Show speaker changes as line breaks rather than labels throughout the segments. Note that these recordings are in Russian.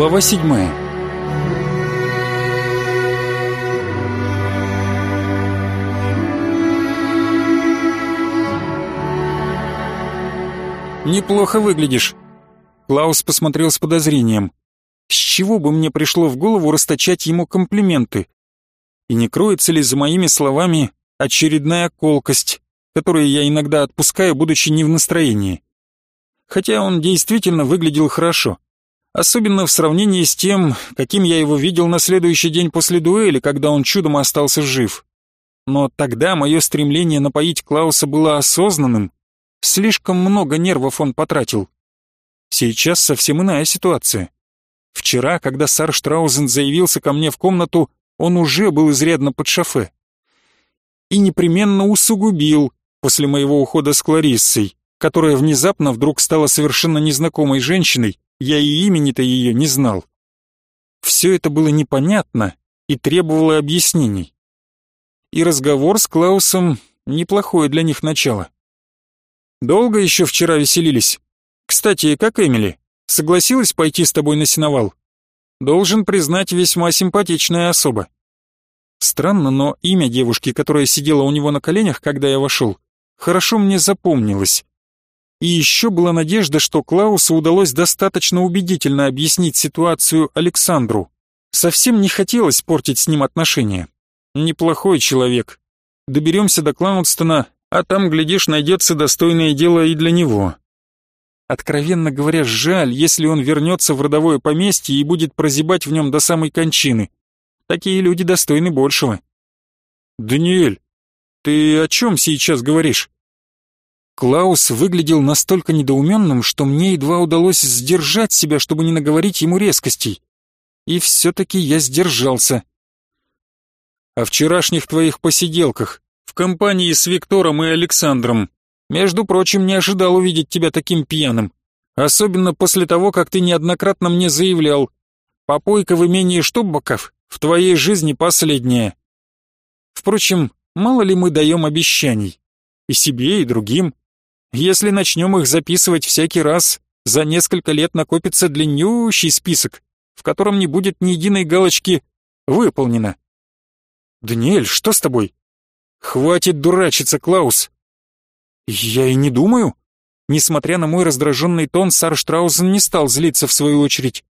Глава седьмая «Неплохо выглядишь». Клаус посмотрел с подозрением. С чего бы мне пришло в голову расточать ему комплименты? И не кроется ли за моими словами очередная колкость, которую я иногда отпускаю, будучи не в настроении? Хотя он действительно выглядел хорошо. Особенно в сравнении с тем, каким я его видел на следующий день после дуэли, когда он чудом остался жив. Но тогда мое стремление напоить Клауса было осознанным. Слишком много нервов он потратил. Сейчас совсем иная ситуация. Вчера, когда Сар Штраузен заявился ко мне в комнату, он уже был изрядно под шофе. И непременно усугубил после моего ухода с Клариссой, которая внезапно вдруг стала совершенно незнакомой женщиной, я и имени-то ее не знал. Все это было непонятно и требовало объяснений. И разговор с Клаусом — неплохое для них начало. Долго еще вчера веселились. Кстати, как Эмили? Согласилась пойти с тобой на сеновал? Должен признать, весьма симпатичная особа. Странно, но имя девушки, которая сидела у него на коленях, когда я вошел, хорошо мне запомнилось. И еще была надежда, что Клаусу удалось достаточно убедительно объяснить ситуацию Александру. Совсем не хотелось портить с ним отношения. Неплохой человек. Доберемся до Клаунстона, а там, глядишь, найдется достойное дело и для него. Откровенно говоря, жаль, если он вернется в родовое поместье и будет прозябать в нем до самой кончины. Такие люди достойны большего. «Даниэль, ты о чем сейчас говоришь?» Клаус выглядел настолько недоуменным, что мне едва удалось сдержать себя, чтобы не наговорить ему резкостей. И все-таки я сдержался. «О вчерашних твоих посиделках в компании с Виктором и Александром. Между прочим, не ожидал увидеть тебя таким пьяным. Особенно после того, как ты неоднократно мне заявлял. Попойка в имении Штуббаков в твоей жизни последняя. Впрочем, мало ли мы даем обещаний. И себе, и другим. Если начнем их записывать всякий раз, за несколько лет накопится длиннющий список, в котором не будет ни единой галочки «выполнено». «Даниэль, что с тобой?» «Хватит дурачиться, Клаус!» «Я и не думаю». Несмотря на мой раздраженный тон, Сар Штраузен не стал злиться в свою очередь.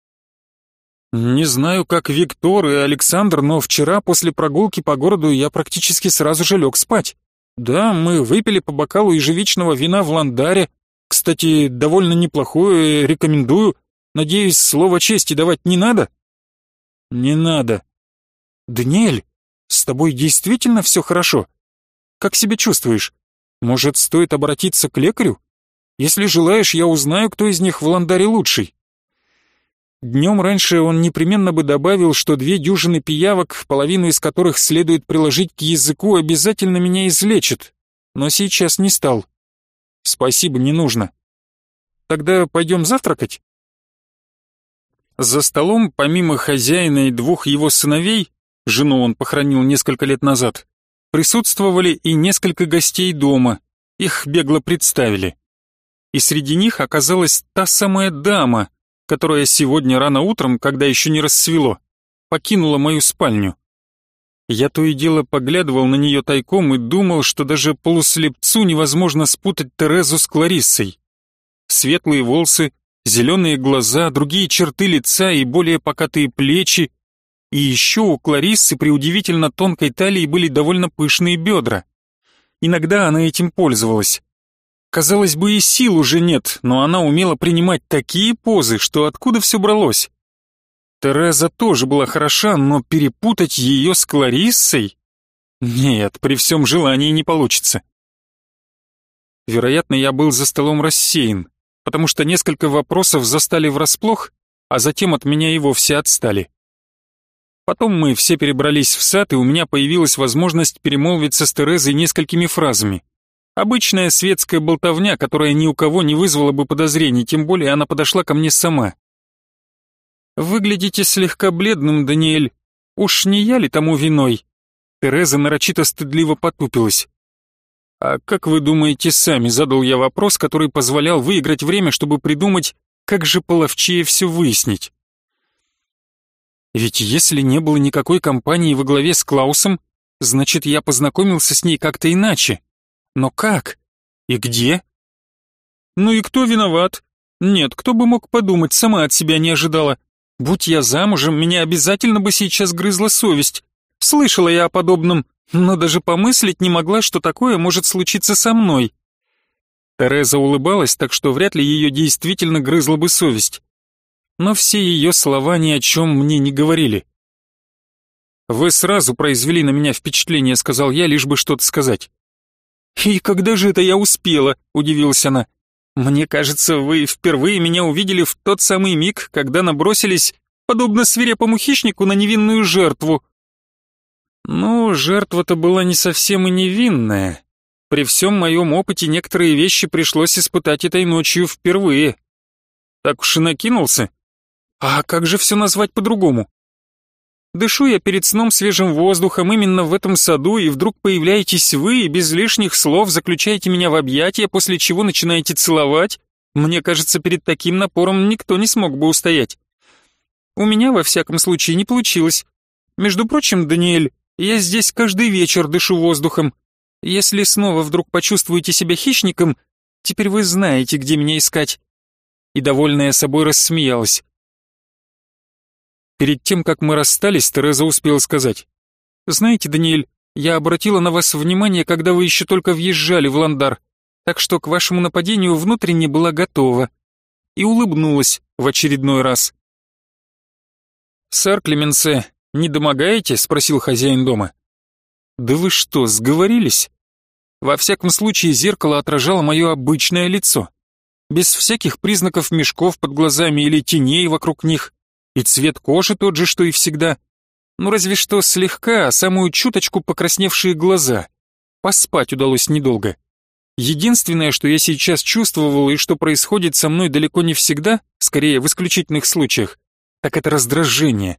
«Не знаю, как Виктор и Александр, но вчера после прогулки по городу я практически сразу же лег спать. Да, мы выпили по бокалу ежевичного вина в Ландаре. Кстати, довольно неплохое, рекомендую. Надеюсь, слово чести давать не надо?» «Не надо». «Даниэль, с тобой действительно все хорошо?» Как себя чувствуешь? Может, стоит обратиться к лекарю? Если желаешь, я узнаю, кто из них в Ландаре лучший». Днем раньше он непременно бы добавил, что две дюжины пиявок, половину из которых следует приложить к языку, обязательно меня излечат, но сейчас не стал. Спасибо, не нужно. Тогда пойдем завтракать? За столом, помимо хозяина и двух его сыновей, жену он похоронил несколько лет назад, Присутствовали и несколько гостей дома, их бегло представили. И среди них оказалась та самая дама, которая сегодня рано утром, когда еще не рассвело, покинула мою спальню. Я то и дело поглядывал на нее тайком и думал, что даже полуслепцу невозможно спутать Терезу с Клариссой. Светлые волосы, зеленые глаза, другие черты лица и более покатые плечи, и еще у Клариссы при удивительно тонкой талии были довольно пышные бедра. Иногда она этим пользовалась. Казалось бы, и сил уже нет, но она умела принимать такие позы, что откуда все бралось. Тереза тоже была хороша, но перепутать ее с Клариссой? Нет, при всем желании не получится. Вероятно, я был за столом рассеян, потому что несколько вопросов застали врасплох, а затем от меня и вовсе отстали. Потом мы все перебрались в сад, и у меня появилась возможность перемолвиться с Терезой несколькими фразами. Обычная светская болтовня, которая ни у кого не вызвала бы подозрений, тем более она подошла ко мне сама. «Выглядите слегка бледным, Даниэль. Уж не я ли тому виной?» Тереза нарочито стыдливо потупилась. «А как вы думаете сами?» — задал я вопрос, который позволял выиграть время, чтобы придумать, как же половчее все выяснить. Ведь если не было никакой компании во главе с Клаусом, значит, я познакомился с ней как-то иначе. Но как? И где? Ну и кто виноват? Нет, кто бы мог подумать, сама от себя не ожидала. Будь я замужем, меня обязательно бы сейчас грызла совесть. Слышала я о подобном, но даже помыслить не могла, что такое может случиться со мной. Тереза улыбалась, так что вряд ли ее действительно грызла бы совесть. Но все ее слова ни о чем мне не говорили. «Вы сразу произвели на меня впечатление», — сказал я, лишь бы что-то сказать. «И когда же это я успела?» — удивилась она. «Мне кажется, вы впервые меня увидели в тот самый миг, когда набросились, подобно свирепому хищнику, на невинную жертву». Ну, жертва-то была не совсем и невинная. При всем моем опыте некоторые вещи пришлось испытать этой ночью впервые. Так уж и накинулся. А как же все назвать по-другому? Дышу я перед сном свежим воздухом именно в этом саду, и вдруг появляетесь вы и без лишних слов заключаете меня в объятия, после чего начинаете целовать. Мне кажется, перед таким напором никто не смог бы устоять. У меня, во всяком случае, не получилось. Между прочим, Даниэль, я здесь каждый вечер дышу воздухом. Если снова вдруг почувствуете себя хищником, теперь вы знаете, где меня искать». И довольная собой рассмеялась. Перед тем, как мы расстались, Тереза успела сказать. «Знаете, Даниэль, я обратила на вас внимание, когда вы еще только въезжали в Ландар, так что к вашему нападению внутренне была готова». И улыбнулась в очередной раз. «Сэр Клеменсе, не домогаете?» — спросил хозяин дома. «Да вы что, сговорились?» Во всяком случае, зеркало отражало мое обычное лицо. Без всяких признаков мешков под глазами или теней вокруг них. И цвет кожи тот же, что и всегда. Ну разве что слегка, самую чуточку покрасневшие глаза. Поспать удалось недолго. Единственное, что я сейчас чувствовал и что происходит со мной далеко не всегда, скорее в исключительных случаях, так это раздражение.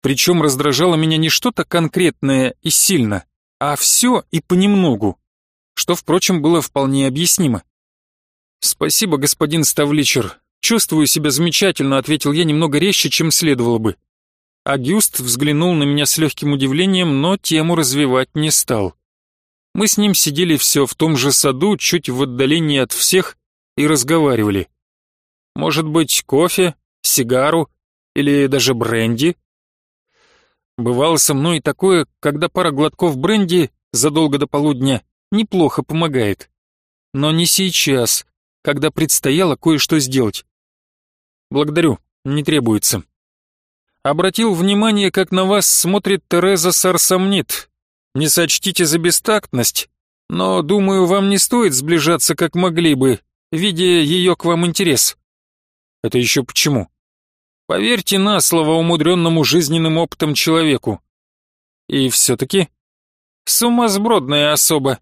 Причем раздражало меня не что-то конкретное и сильно, а все и понемногу, что, впрочем, было вполне объяснимо. «Спасибо, господин Ставличер. Чувствую себя замечательно», — ответил я немного резче, чем следовало бы. Агюст взглянул на меня с легким удивлением, но тему развивать не стал. Мы с ним сидели все в том же саду, чуть в отдалении от всех, и разговаривали. Может быть, кофе, сигару или даже бренди? Бывало со мной такое, когда пара глотков бренди задолго до полудня неплохо помогает. Но не сейчас, когда предстояло кое-что сделать. Благодарю, не требуется. Обратил внимание, как на вас смотрит Тереза Сарсомнит. Не сочтите за бестактность, но, думаю, вам не стоит сближаться, как могли бы, видя ее к вам интерес. Это еще почему? Поверьте на слово умудренному жизненным опытом человеку. И все-таки сумасбродная особа.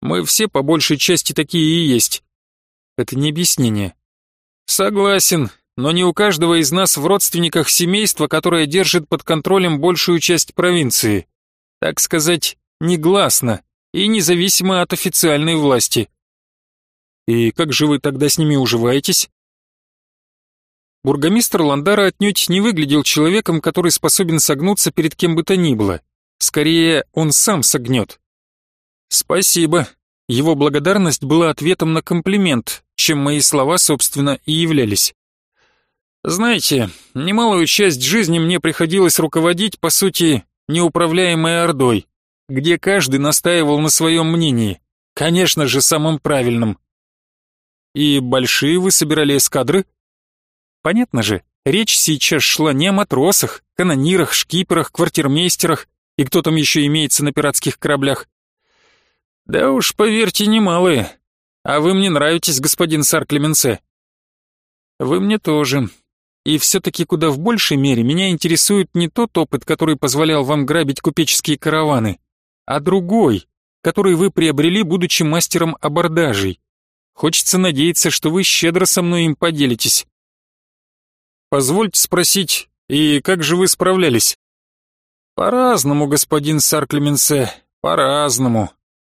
Мы все по большей части такие и есть. Это не объяснение. Согласен, но не у каждого из нас в родственниках семейство, которое держит под контролем большую часть провинции. Так сказать, негласно и независимо от официальной власти. И как же вы тогда с ними уживаетесь? Бургомистр Ландара отнюдь не выглядел человеком, который способен согнуться перед кем бы то ни было. Скорее, он сам согнет. «Спасибо». Его благодарность была ответом на комплимент, чем мои слова, собственно, и являлись. Знаете, немалую часть жизни мне приходилось руководить, по сути, неуправляемой ордой, где каждый настаивал на своем мнении, конечно же, самым правильным. И большие вы собирали эскадры? Понятно же, речь сейчас шла не о матросах, канонирах, шкиперах, квартирмейстерах и кто там еще имеется на пиратских кораблях. Да уж, поверьте, немалые. А вы мне нравитесь, господин сар Клеменсе. Вы мне тоже. И все-таки куда в большей мере меня интересует не тот опыт, который позволял вам грабить купеческие караваны, а другой, который вы приобрели, будучи мастером абордажей. Хочется надеяться, что вы щедро со мной им поделитесь. Позвольте спросить, и как же вы справлялись? По-разному, господин Сарклеменсе, по-разному.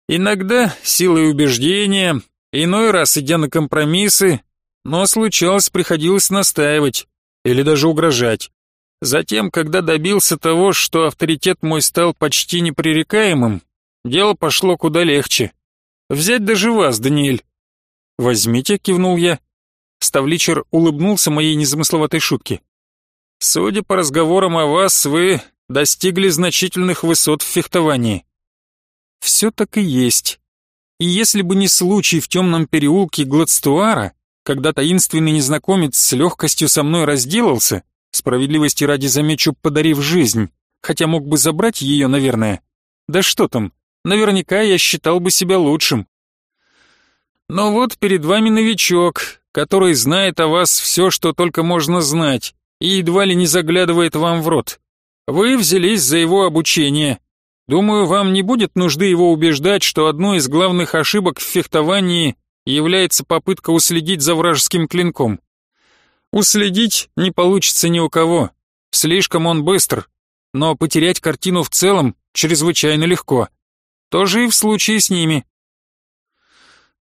Иногда силой убеждения, иной раз идя на компромиссы, но случалось, приходилось настаивать или даже угрожать. Затем, когда добился того, что авторитет мой стал почти непререкаемым, дело пошло куда легче. Взять даже вас, Даниэль. Возьмите, кивнул я. Ставличер улыбнулся моей незамысловатой шутке. Судя по разговорам о вас, вы достигли значительных высот в фехтовании. Все так и есть. И если бы не случай в темном переулке Гладстуара, когда таинственный незнакомец с легкостью со мной разделался, справедливости ради замечу, подарив жизнь, хотя мог бы забрать ее, наверное. Да что там, наверняка я считал бы себя лучшим. Но вот перед вами новичок, который знает о вас все, что только можно знать, и едва ли не заглядывает вам в рот. Вы взялись за его обучение, Думаю, вам не будет нужды его убеждать, что одной из главных ошибок в фехтовании является попытка уследить за вражеским клинком. Уследить не получится ни у кого. Слишком он быстр. Но потерять картину в целом чрезвычайно легко. То же и в случае с ними.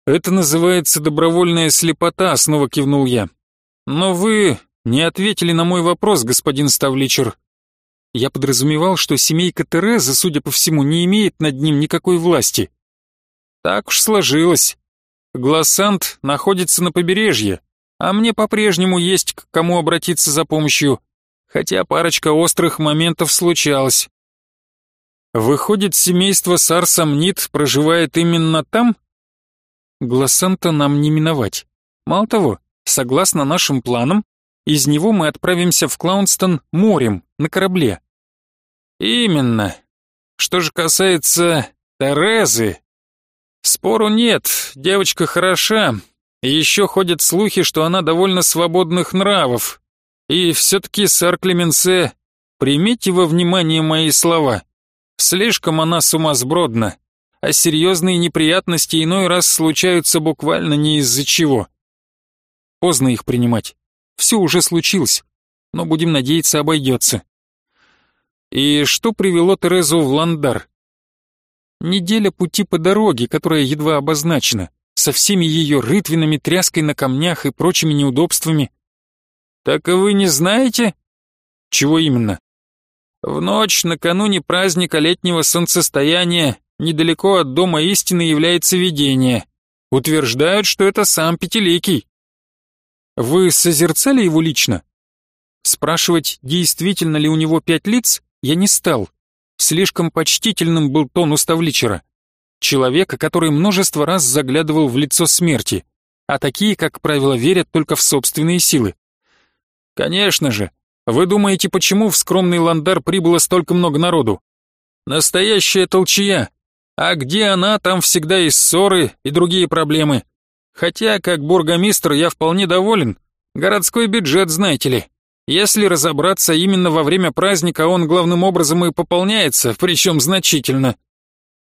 Это называется добровольная слепота, снова кивнул я. Но вы не ответили на мой вопрос, господин Ставличер. Я подразумевал, что семейка Терезы, судя по всему, не имеет над ним никакой власти. Так уж сложилось. Глассант находится на побережье, а мне по-прежнему есть к кому обратиться за помощью, хотя парочка острых моментов случалась. Выходит, семейство Сарсамнит проживает именно там? Глассанта нам не миновать. Мало того, согласно нашим планам, из него мы отправимся в Клаунстон морем, на корабле. Именно. Что же касается Терезы, спору нет, девочка хороша, еще ходят слухи, что она довольно свободных нравов. И все-таки, сэр Клеменсе, примите во внимание мои слова. Слишком она сумасбродна, а серьезные неприятности иной раз случаются буквально не из-за чего. Поздно их принимать. Все уже случилось, но будем надеяться обойдется. И что привело Терезу в Ландар? Неделя пути по дороге, которая едва обозначена, со всеми ее рытвинами, тряской на камнях и прочими неудобствами. Так и вы не знаете? Чего именно? В ночь накануне праздника летнего солнцестояния недалеко от дома истины является видение. Утверждают, что это сам Пятиликий. Вы созерцали его лично? Спрашивать, действительно ли у него пять лиц, я не стал. Слишком почтительным был тон уставличера. Человека, который множество раз заглядывал в лицо смерти, а такие, как правило, верят только в собственные силы. Конечно же. Вы думаете, почему в скромный ландар прибыло столько много народу? Настоящая толчья. А где она, там всегда и ссоры, и другие проблемы. Хотя, как бургомистр, я вполне доволен. Городской бюджет, знаете ли. Если разобраться, именно во время праздника он главным образом и пополняется, причем значительно.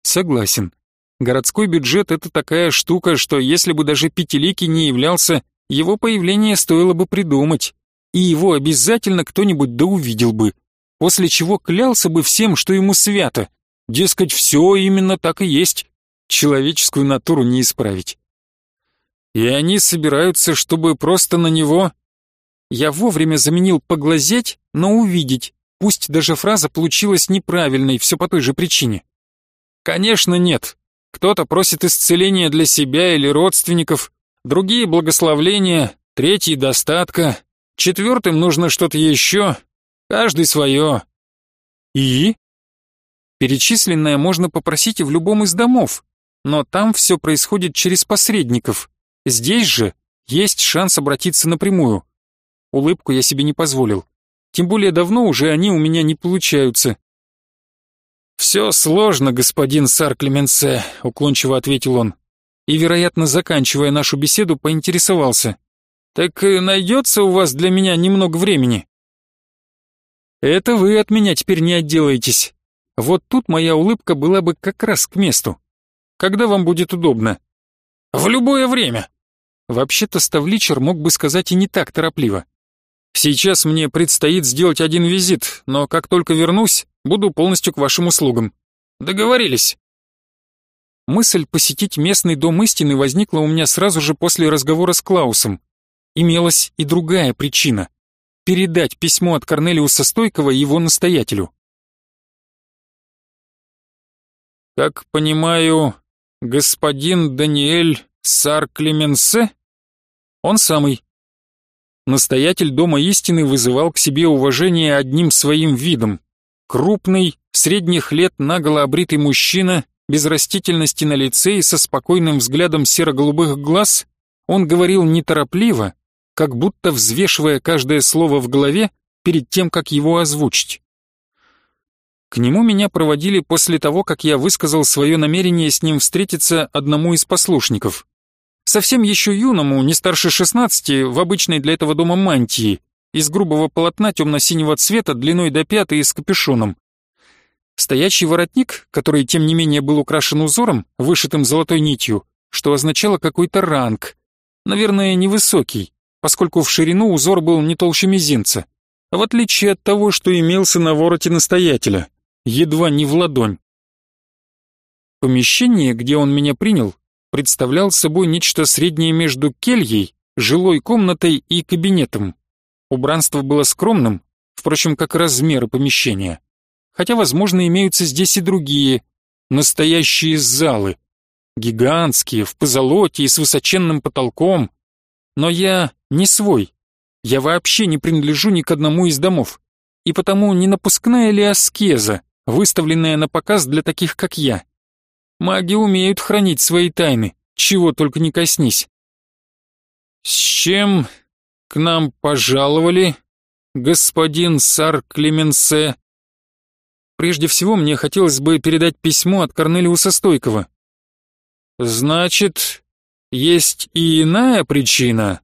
Согласен. Городской бюджет — это такая штука, что если бы даже Пятиликий не являлся, его появление стоило бы придумать, и его обязательно кто-нибудь да увидел бы, после чего клялся бы всем, что ему свято. Дескать, все именно так и есть. Человеческую натуру не исправить. И они собираются, чтобы просто на него я вовремя заменил «поглазеть» на «увидеть», пусть даже фраза получилась неправильной, все по той же причине. Конечно, нет. Кто-то просит исцеления для себя или родственников, другие — благословления, третий — достатка, четвертым нужно что-то еще, каждый свое. И? Перечисленное можно попросить и в любом из домов, но там все происходит через посредников. Здесь же есть шанс обратиться напрямую. Улыбку я себе не позволил. Тем более давно уже они у меня не получаются. «Все сложно, господин Сар Клеменсе», — уклончиво ответил он. И, вероятно, заканчивая нашу беседу, поинтересовался. «Так найдется у вас для меня немного времени?» «Это вы от меня теперь не отделаетесь. Вот тут моя улыбка была бы как раз к месту. Когда вам будет удобно?» «В любое время». Вообще-то Ставличер мог бы сказать и не так торопливо. Сейчас мне предстоит сделать один визит, но как только вернусь, буду полностью к вашим услугам. Договорились. Мысль посетить местный дом истины возникла у меня сразу же после разговора с Клаусом. Имелась и другая причина. передать письмо от Корнелиуса Стойкова его настоятелю. «Как понимаю, господин Даниэль Сар Клеменсе?» «Он самый». Настоятель Дома Истины вызывал к себе уважение одним своим видом. Крупный, средних лет наголо обритый мужчина, без растительности на лице и со спокойным взглядом серо-голубых глаз, он говорил неторопливо, как будто взвешивая каждое слово в голове перед тем, как его озвучить. К нему меня проводили после того, как я высказал свое намерение с ним встретиться одному из послушников. Совсем еще юному, не старше 16, в обычной для этого дома мантии, из грубого полотна темно-синего цвета, длиной до пяты и с капюшоном. Стоячий воротник, который тем не менее был украшен узором, вышитым золотой нитью, что означало какой-то ранг. Наверное, невысокий, поскольку в ширину узор был не толще мизинца, в отличие от того, что имелся на вороте настоятеля едва не в ладонь. Помещение, где он меня принял, представлял собой нечто среднее между кельей, жилой комнатой и кабинетом. Убранство было скромным, впрочем, как размеры помещения. Хотя, возможно, имеются здесь и другие, настоящие залы. Гигантские, в позолоте и с высоченным потолком. Но я не свой. Я вообще не принадлежу ни к одному из домов. И потому не напускная ли аскеза, выставленная на показ для таких, как я. Маги умеют хранить свои тайны, чего только не коснись. «С чем к нам пожаловали, господин Сар Клеменсе?» «Прежде всего, мне хотелось бы передать письмо от Корнелиуса Стойкова». «Значит, есть и иная причина?»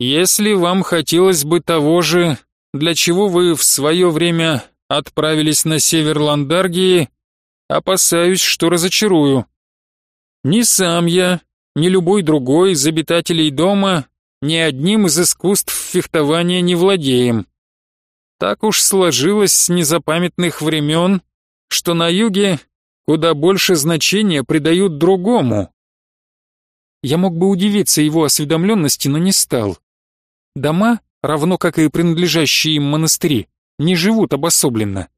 «Если вам хотелось бы того же, для чего вы в свое время отправились на север Ландаргии, опасаюсь, что разочарую. Ни сам я, ни любой другой из обитателей дома ни одним из искусств фехтования не владеем. Так уж сложилось с незапамятных времен, что на юге куда больше значения придают другому. Я мог бы удивиться его осведомленности, но не стал. Дома, равно как и принадлежащие им монастыри, не живут обособленно.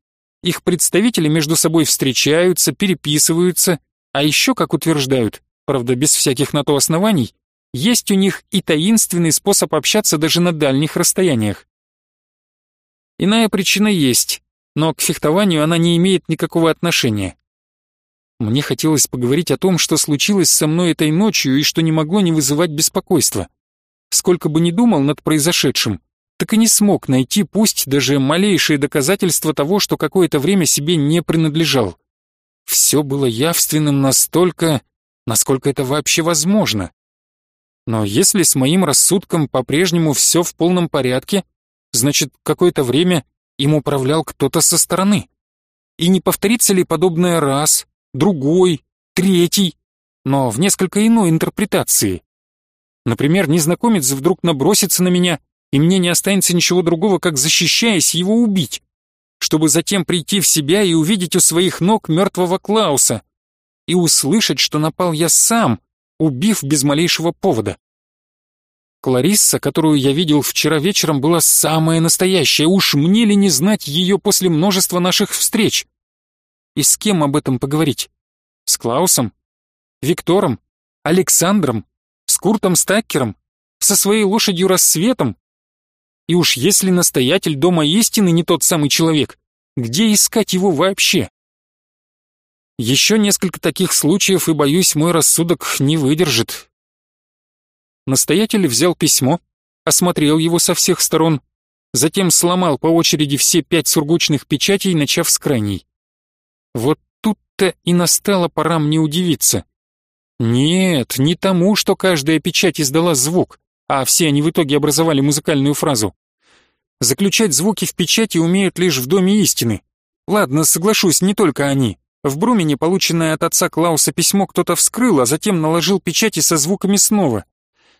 Их представители между собой встречаются, переписываются, а еще, как утверждают, правда без всяких на то оснований, есть у них и таинственный способ общаться даже на дальних расстояниях. Иная причина есть, но к фехтованию она не имеет никакого отношения. Мне хотелось поговорить о том, что случилось со мной этой ночью и что не могло не вызывать беспокойства. Сколько бы ни думал над произошедшим, так и не смог найти пусть даже малейшие доказательства того, что какое-то время себе не принадлежал. Все было явственным настолько, насколько это вообще возможно. Но если с моим рассудком по-прежнему все в полном порядке, значит, какое-то время им управлял кто-то со стороны. И не повторится ли подобное раз, другой, третий, но в несколько иной интерпретации? Например, незнакомец вдруг набросится на меня и мне не останется ничего другого, как защищаясь его убить, чтобы затем прийти в себя и увидеть у своих ног мертвого Клауса и услышать, что напал я сам, убив без малейшего повода. Кларисса, которую я видел вчера вечером, была самая настоящая, уж мне ли не знать ее после множества наших встреч? И с кем об этом поговорить? С Клаусом? Виктором? Александром? С Куртом Стаккером? Со своей лошадью Рассветом? И уж если настоятель Дома Истины не тот самый человек, где искать его вообще? Еще несколько таких случаев, и, боюсь, мой рассудок не выдержит. Настоятель взял письмо, осмотрел его со всех сторон, затем сломал по очереди все пять сургучных печатей, начав с крайней. Вот тут-то и настала пора мне удивиться. Нет, не тому, что каждая печать издала звук, а все они в итоге образовали музыкальную фразу. Заключать звуки в печати умеют лишь в Доме истины. Ладно, соглашусь, не только они. В Брумене полученное от отца Клауса письмо кто-то вскрыл, а затем наложил печати со звуками снова.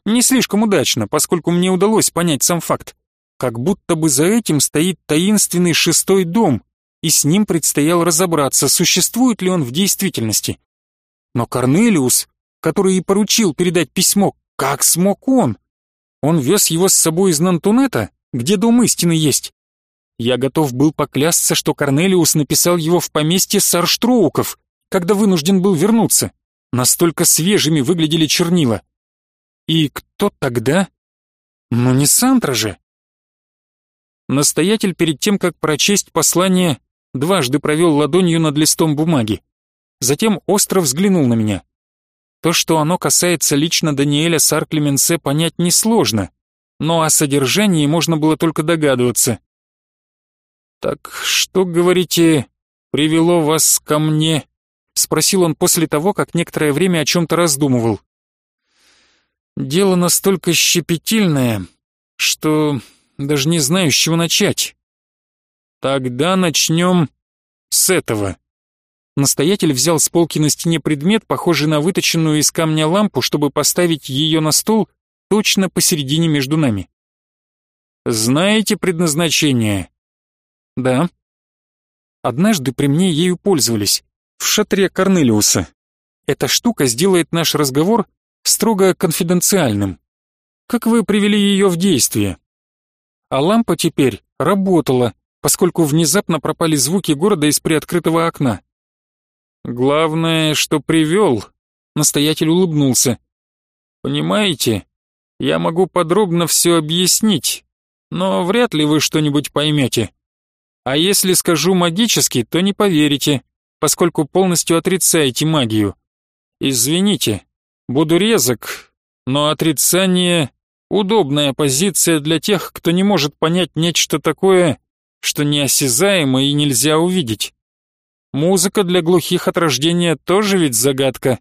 Не слишком удачно, поскольку мне удалось понять сам факт. Как будто бы за этим стоит таинственный шестой дом, и с ним предстояло разобраться, существует ли он в действительности. Но Корнелиус, который и поручил передать письмо, как смог он? Он вез его с собой из Нантунета где дом истины есть. Я готов был поклясться, что Корнелиус написал его в поместье Сарштроуков, когда вынужден был вернуться. Настолько свежими выглядели чернила. И кто тогда? Ну не Сантра же. Настоятель перед тем, как прочесть послание, дважды провел ладонью над листом бумаги. Затем остро взглянул на меня. То, что оно касается лично Даниэля Сарклеменсе, понять несложно, но о содержании можно было только догадываться. «Так что, говорите, привело вас ко мне?» — спросил он после того, как некоторое время о чем-то раздумывал. «Дело настолько щепетильное, что даже не знаю, с чего начать. Тогда начнем с этого». Настоятель взял с полки на стене предмет, похожий на выточенную из камня лампу, чтобы поставить ее на стол точно посередине между нами. «Знаете предназначение?» «Да». Однажды при мне ею пользовались, в шатре Корнелиуса. Эта штука сделает наш разговор строго конфиденциальным. Как вы привели ее в действие? А лампа теперь работала, поскольку внезапно пропали звуки города из приоткрытого окна. Главное, что привел, настоятель улыбнулся. Понимаете, я могу подробно все объяснить, но вряд ли вы что-нибудь поймете. А если скажу магически, то не поверите, поскольку полностью отрицаете магию. Извините, буду резок, но отрицание — удобная позиция для тех, кто не может понять нечто такое, что неосязаемо и нельзя увидеть. Музыка для глухих от рождения тоже ведь загадка.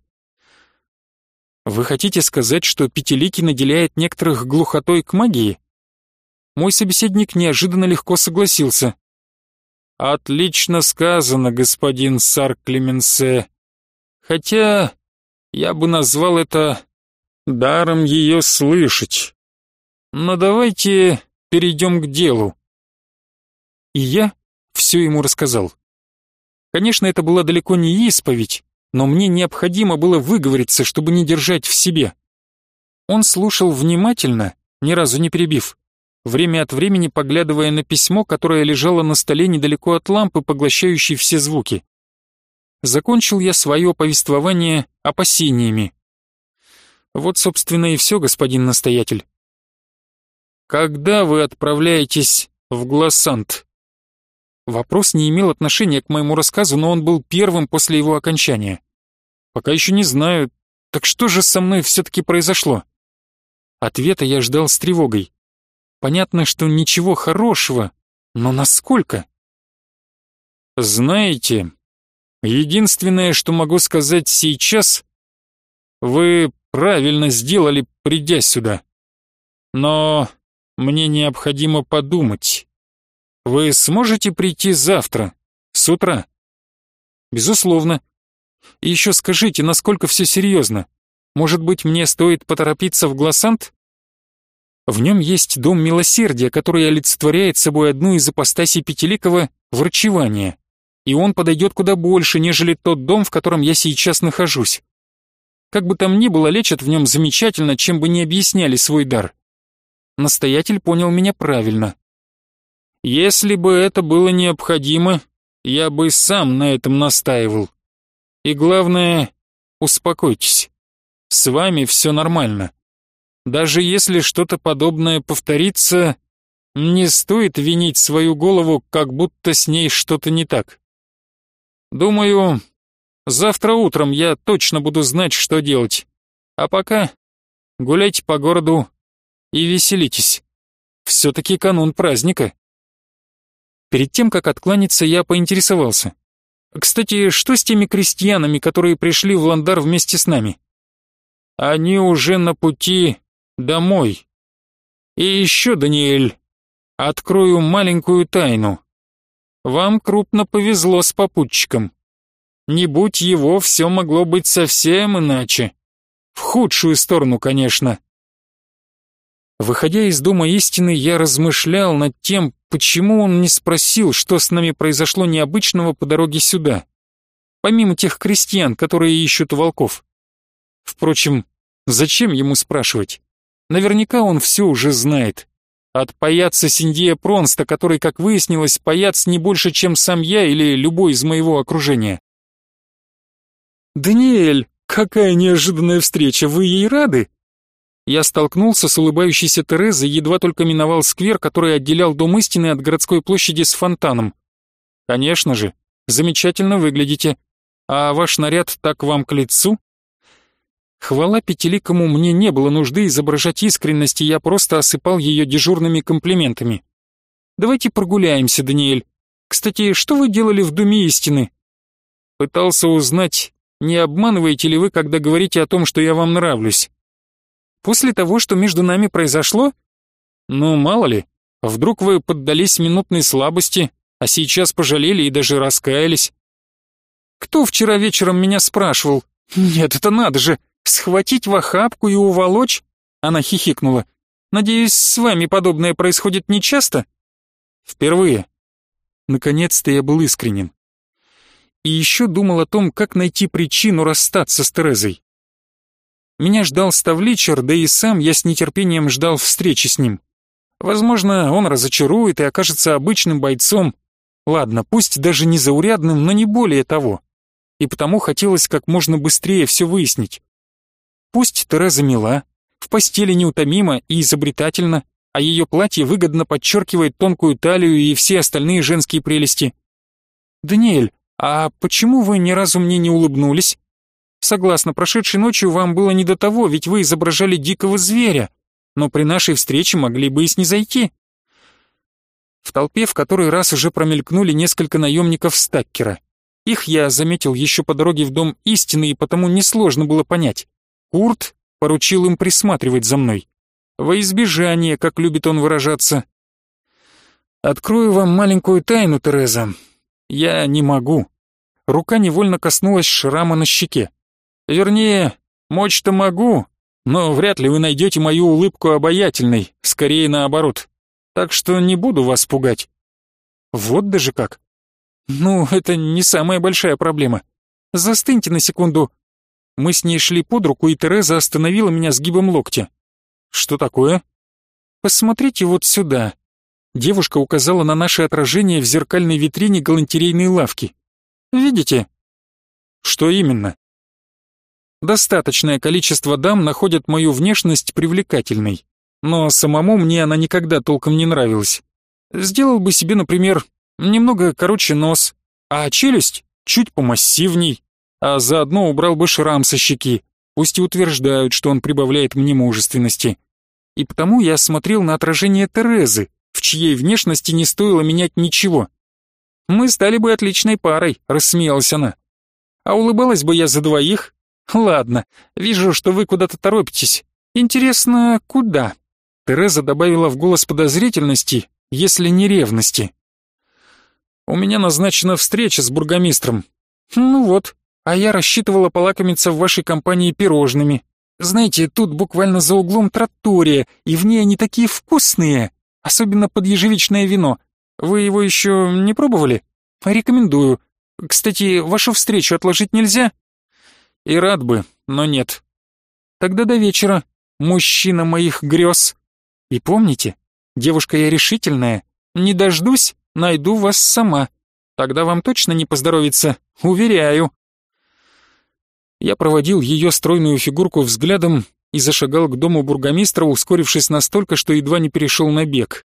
Вы хотите сказать, что Пятиликий наделяет некоторых глухотой к магии? Мой собеседник неожиданно легко согласился. Отлично сказано, господин Сар Клеменсе. Хотя я бы назвал это даром ее слышать. Но давайте перейдем к делу. И я все ему рассказал. Конечно, это была далеко не исповедь, но мне необходимо было выговориться, чтобы не держать в себе. Он слушал внимательно, ни разу не перебив, время от времени поглядывая на письмо, которое лежало на столе недалеко от лампы, поглощающей все звуки. Закончил я свое повествование опасениями. Вот, собственно, и все, господин настоятель. «Когда вы отправляетесь в Глассант?» Вопрос не имел отношения к моему рассказу, но он был первым после его окончания. Пока еще не знаю, так что же со мной все-таки произошло? Ответа я ждал с тревогой. Понятно, что ничего хорошего, но насколько? Знаете, единственное, что могу сказать сейчас, вы правильно сделали, придя сюда. Но мне необходимо подумать. Вы сможете прийти завтра, с утра? Безусловно. И еще скажите, насколько все серьезно? Может быть, мне стоит поторопиться в Глассант? В нем есть дом милосердия, который олицетворяет собой одну из апостасий Пятиликова — врачевание. И он подойдет куда больше, нежели тот дом, в котором я сейчас нахожусь. Как бы там ни было, лечат в нем замечательно, чем бы не объясняли свой дар. Настоятель понял меня правильно. Если бы это было необходимо, я бы сам на этом настаивал. И главное, успокойтесь. С вами все нормально. Даже если что-то подобное повторится, не стоит винить свою голову, как будто с ней что-то не так. Думаю, завтра утром я точно буду знать, что делать. А пока гуляйте по городу и веселитесь. Все-таки канун праздника. Перед тем, как откланяться, я поинтересовался. «Кстати, что с теми крестьянами, которые пришли в Ландар вместе с нами?» «Они уже на пути домой. И еще, Даниэль, открою маленькую тайну. Вам крупно повезло с попутчиком. Не будь его, все могло быть совсем иначе. В худшую сторону, конечно». Выходя из дома истины, я размышлял над тем, почему он не спросил, что с нами произошло необычного по дороге сюда, помимо тех крестьян, которые ищут волков. Впрочем, зачем ему спрашивать? Наверняка он все уже знает. От паяца Синдия Пронста, который, как выяснилось, паяц не больше, чем сам я или любой из моего окружения. «Даниэль, какая неожиданная встреча, вы ей рады?» Я столкнулся с улыбающейся Терезой, едва только миновал сквер, который отделял Дом истины от городской площади с фонтаном. «Конечно же, замечательно выглядите. А ваш наряд так вам к лицу?» Хвала Пятиликому мне не было нужды изображать искренность, и я просто осыпал ее дежурными комплиментами. «Давайте прогуляемся, Даниэль. Кстати, что вы делали в Доме истины?» Пытался узнать, не обманываете ли вы, когда говорите о том, что я вам нравлюсь? После того, что между нами произошло? Ну, мало ли, вдруг вы поддались минутной слабости, а сейчас пожалели и даже раскаялись. Кто вчера вечером меня спрашивал? Нет, это надо же, схватить в охапку и уволочь? Она хихикнула. Надеюсь, с вами подобное происходит нечасто? Впервые. Наконец-то я был искренен и еще думал о том, как найти причину расстаться с Терезой. Меня ждал Ставличер, да и сам я с нетерпением ждал встречи с ним. Возможно, он разочарует и окажется обычным бойцом. Ладно, пусть даже не заурядным, но не более того. И потому хотелось как можно быстрее все выяснить. Пусть Тереза мила, в постели неутомима и изобретательна, а ее платье выгодно подчеркивает тонкую талию и все остальные женские прелести. «Даниэль, «А почему вы ни разу мне не улыбнулись?» «Согласно, прошедшей ночью вам было не до того, ведь вы изображали дикого зверя, но при нашей встрече могли бы и снизойти». В толпе в который раз уже промелькнули несколько наемников Стаккера. Их я заметил еще по дороге в Дом Истины, и потому несложно было понять. Курт поручил им присматривать за мной. Во избежание, как любит он выражаться. «Открою вам маленькую тайну, Тереза. Я не могу рука невольно коснулась шрама на щеке. Вернее, мочь-то могу, но вряд ли вы найдете мою улыбку обаятельной, скорее наоборот. Так что не буду вас пугать. Вот даже как. Ну, это не самая большая проблема. Застыньте на секунду. Мы с ней шли под руку, и Тереза остановила меня сгибом локтя. Что такое? Посмотрите вот сюда. Девушка указала на наше отражение в зеркальной витрине галантерейной лавки. Видите? Что именно? Достаточное количество дам находят мою внешность привлекательной, но самому мне она никогда толком не нравилась. Сделал бы себе, например, немного короче нос, а челюсть чуть помассивней, а заодно убрал бы шрам со щеки, пусть и утверждают, что он прибавляет мне мужественности. И потому я смотрел на отражение Терезы, в чьей внешности не стоило менять ничего. Мы стали бы отличной парой, рассмеялась она. А улыбалась бы я за двоих? Ладно, вижу, что вы куда-то торопитесь. Интересно, куда? Тереза добавила в голос подозрительности, если не ревности. У меня назначена встреча с бургомистром. Ну вот, а я рассчитывала полакомиться в вашей компании пирожными. Знаете, тут буквально за углом тротория, и в ней они такие вкусные, особенно под ежевичное вино. Вы его еще не пробовали? Рекомендую. Кстати, вашу встречу отложить нельзя? И рад бы, но нет. Тогда до вечера, мужчина моих грез. И помните, девушка я решительная. Не дождусь, найду вас сама. Тогда вам точно не поздоровится, уверяю. Я проводил ее стройную фигурку взглядом и зашагал к дому бургомистра, ускорившись настолько, что едва не перешел на бег.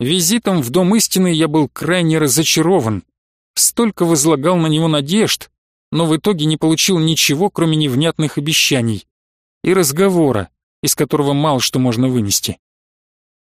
Визитом в Дом истины я был крайне разочарован. Столько возлагал на него надежд, но в итоге не получил ничего, кроме невнятных обещаний и разговора, из которого мало что можно вынести.